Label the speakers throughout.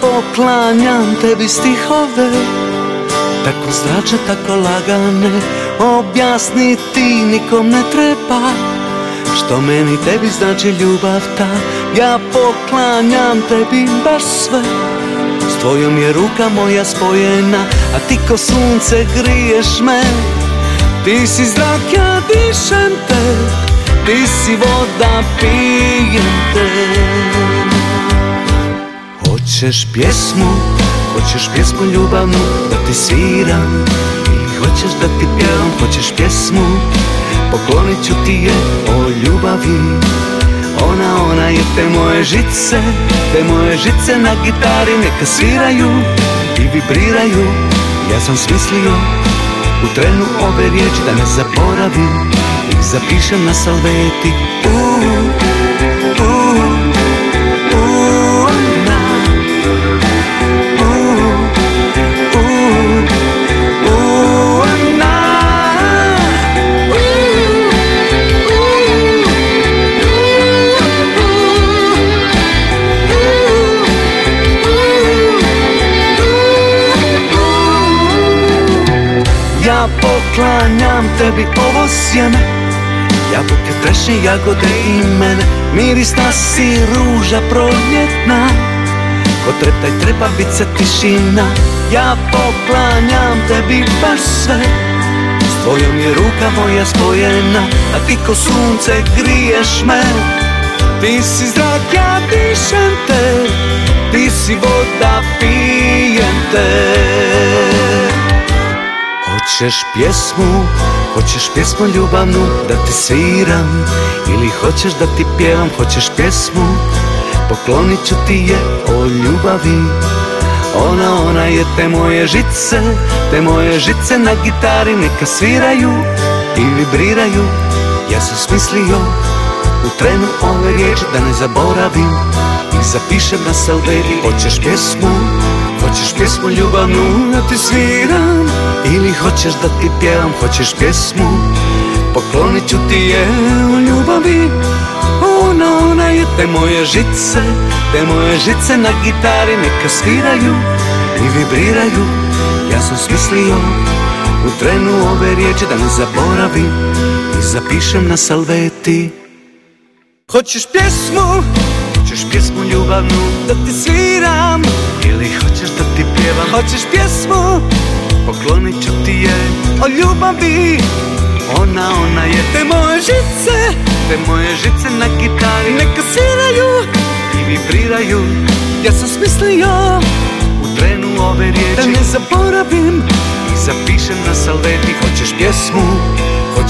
Speaker 1: poklanjam tebi stihove Tako zrače, tako lagane Objasniti nikom ne treba. Što meni tebi znači ljubav ta Ja poklanjam tebi baš sve. S tvojom je ruka moja spojena A ti ko sunce griješ me. Ti si zrak, ja dišem te Ti si voda, pijem te Hoćeš pjesmu, hoćeš pjesmu ljubavnu da ti sviram Ili hoćeš da ti pjevam, hoćeš pjesmu Poklonit ću ti je o ljubavi. Ona, ona je te moje žice Te moje žice na gitari neka sviraju i vibriraju. Ja sam smislio u trenu ove riječi da ne zaboravim Ih zapišem na salveti Ja poklanjam tebi ovo sjeme. Jabuke, trešnje, jagode i mene. Miris si ruža proljetna. Ko treptaj treba bit se tišina. Ja poklanjam tebi baš sve. S tvojom je ruka moja spojena A ti ko sunce griješ me. Ti si zrak, ja dišem te. Ti si voda, Hoćeš pjesmu, hoćeš pjesmu ljubavnu da ti sviram? Ili hoćeš da ti pjevam, hoćeš pjesmu? Poklonit ću ti je o ljubavi. Ona, ona je te moje žice, te moje žice na gitari neka sviraju i vibriraju. Ja sam smislio u trenu ove riječi da ne zaboravim I zapišem na salveti Hoćeš pjesmu, hoćeš pjesmu ljubavnu da ti sviram? Ili hoćeš da ti pjevam, hoćeš pjesmu? Poklonit ću ti je u ljubavi. Ona, ona je te moje žice Te moje žice na gitari neka sviraju i vibriraju. Ja sam smislio u trenu ove riječi da ne zaboravim I zapišem na salveti. Hoćeš pjesmu, hoćeš pjesmu ljubavnu da ti sviram? Ili hoćeš da ti pjevam, hoćeš pjesmu? Poklonit ću ti je o ljubavi. Ona, ona je te moje žice. Te moje žice na gitari neka sviraju. I vibriraju. Ja sam smislio u trenu ove riječi Da ne zaboravim. I zapišem na salveti. Hoćeš pjesmu,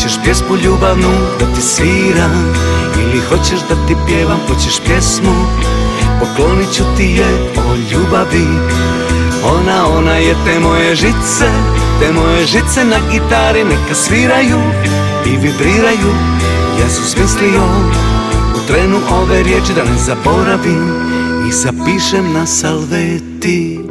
Speaker 1: hoćeš pjesmu ljubavnu da ti sviram Ili hoćeš da ti pjevam, hoćeš pjesmu? Poklonit ću ti je o ljubavi. Ona, ona je te moje žice Te moje žice na gitari neka sviraju i vibriraju. Ja sam smislio u trenu ove riječi da ne zaboravim I zapišem na salveti